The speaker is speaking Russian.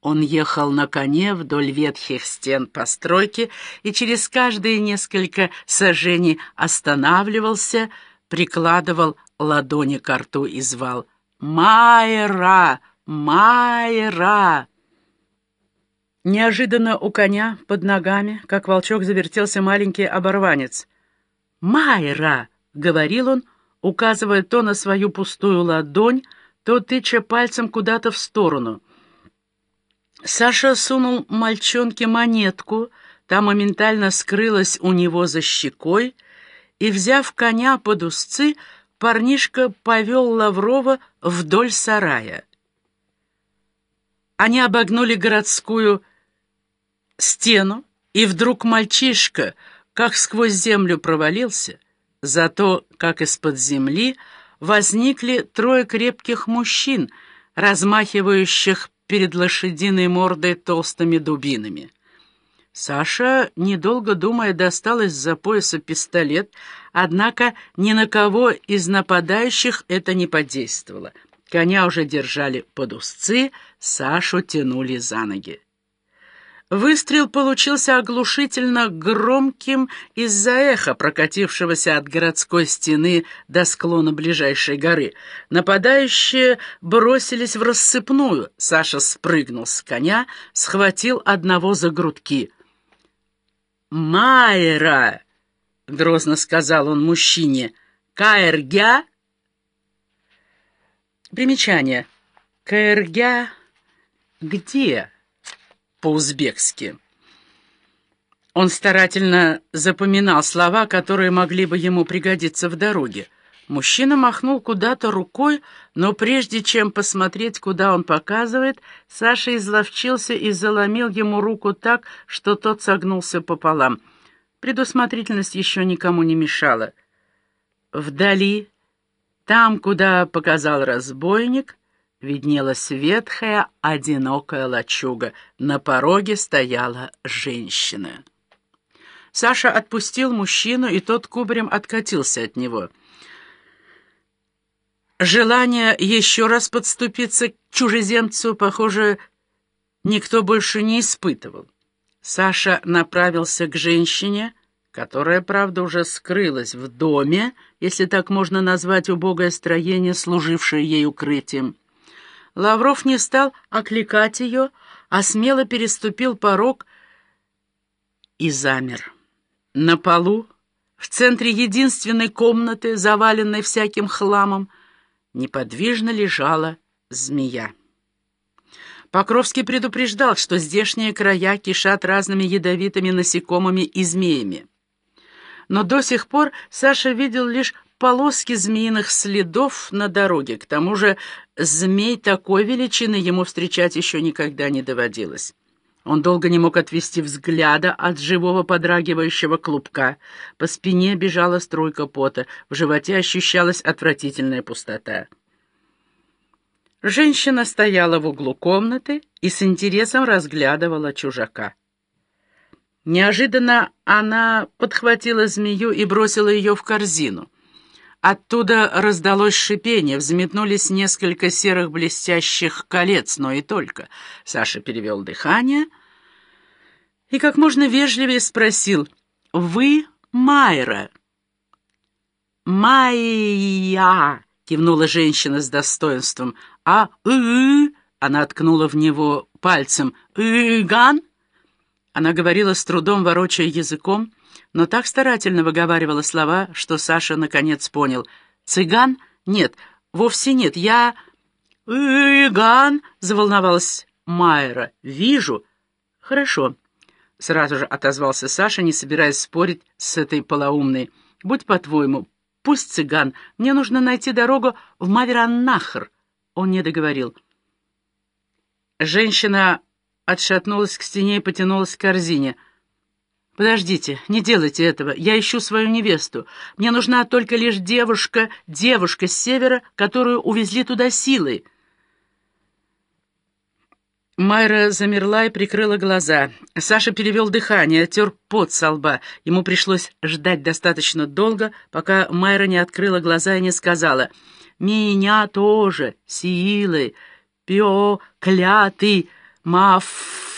Он ехал на коне вдоль ветхих стен постройки и через каждые несколько сажений останавливался, прикладывал ладони к рту и звал «Майра! Майра!». Неожиданно у коня под ногами, как волчок, завертелся маленький оборванец. «Майра!» — говорил он, указывая то на свою пустую ладонь, то тыча пальцем куда-то в сторону — Саша сунул мальчонке монетку, та моментально скрылась у него за щекой, и, взяв коня под узцы, парнишка повел Лаврова вдоль сарая. Они обогнули городскую стену, и вдруг мальчишка, как сквозь землю провалился, зато, как из-под земли, возникли трое крепких мужчин, размахивающих перед лошадиной мордой толстыми дубинами. Саша, недолго думая, достал из-за пояса пистолет, однако ни на кого из нападающих это не подействовало. Коня уже держали под узцы, Сашу тянули за ноги. Выстрел получился оглушительно громким из-за эха, прокатившегося от городской стены до склона ближайшей горы. Нападающие бросились в рассыпную. Саша спрыгнул с коня, схватил одного за грудки. «Майра!» — грозно сказал он мужчине. «Каэргя?» Примечание. «Каэргя где?» По-узбекски. Он старательно запоминал слова, которые могли бы ему пригодиться в дороге. Мужчина махнул куда-то рукой, но прежде чем посмотреть, куда он показывает, Саша изловчился и заломил ему руку так, что тот согнулся пополам. Предусмотрительность еще никому не мешала. Вдали, там, куда показал разбойник, виднелась ветхая, одинокая лачуга. На пороге стояла женщина. Саша отпустил мужчину, и тот кубарем откатился от него. Желание еще раз подступиться к чужеземцу, похоже, никто больше не испытывал. Саша направился к женщине, которая, правда, уже скрылась в доме, если так можно назвать убогое строение, служившее ей укрытием. Лавров не стал окликать ее, а смело переступил порог и замер. На полу, в центре единственной комнаты, заваленной всяким хламом, неподвижно лежала змея. Покровский предупреждал, что здешние края кишат разными ядовитыми насекомыми и змеями. Но до сих пор Саша видел лишь полоски змеиных следов на дороге. К тому же змей такой величины ему встречать еще никогда не доводилось. Он долго не мог отвести взгляда от живого подрагивающего клубка. По спине бежала струйка пота, в животе ощущалась отвратительная пустота. Женщина стояла в углу комнаты и с интересом разглядывала чужака. Неожиданно она подхватила змею и бросила ее в корзину. Оттуда раздалось шипение, взметнулись несколько серых блестящих колец, но и только. Саша перевел дыхание и как можно вежливее спросил, «Вы Майра?» «Майя!» — кивнула женщина с достоинством. «А -ы она ткнула в него пальцем. «Иган?» Она говорила с трудом, ворочая языком, но так старательно выговаривала слова, что Саша наконец понял. «Цыган? Нет, вовсе нет, я...» «Иган!» — заволновалась Майра. «Вижу». «Хорошо», — сразу же отозвался Саша, не собираясь спорить с этой полоумной. «Будь по-твоему, пусть цыган, мне нужно найти дорогу в Мавераннахр». Он не договорил. Женщина отшатнулась к стене и потянулась к корзине — «Подождите, не делайте этого. Я ищу свою невесту. Мне нужна только лишь девушка, девушка с севера, которую увезли туда силой». Майра замерла и прикрыла глаза. Саша перевел дыхание, тер пот со лба. Ему пришлось ждать достаточно долго, пока Майра не открыла глаза и не сказала «Меня тоже, силой, пио, клятый». Маф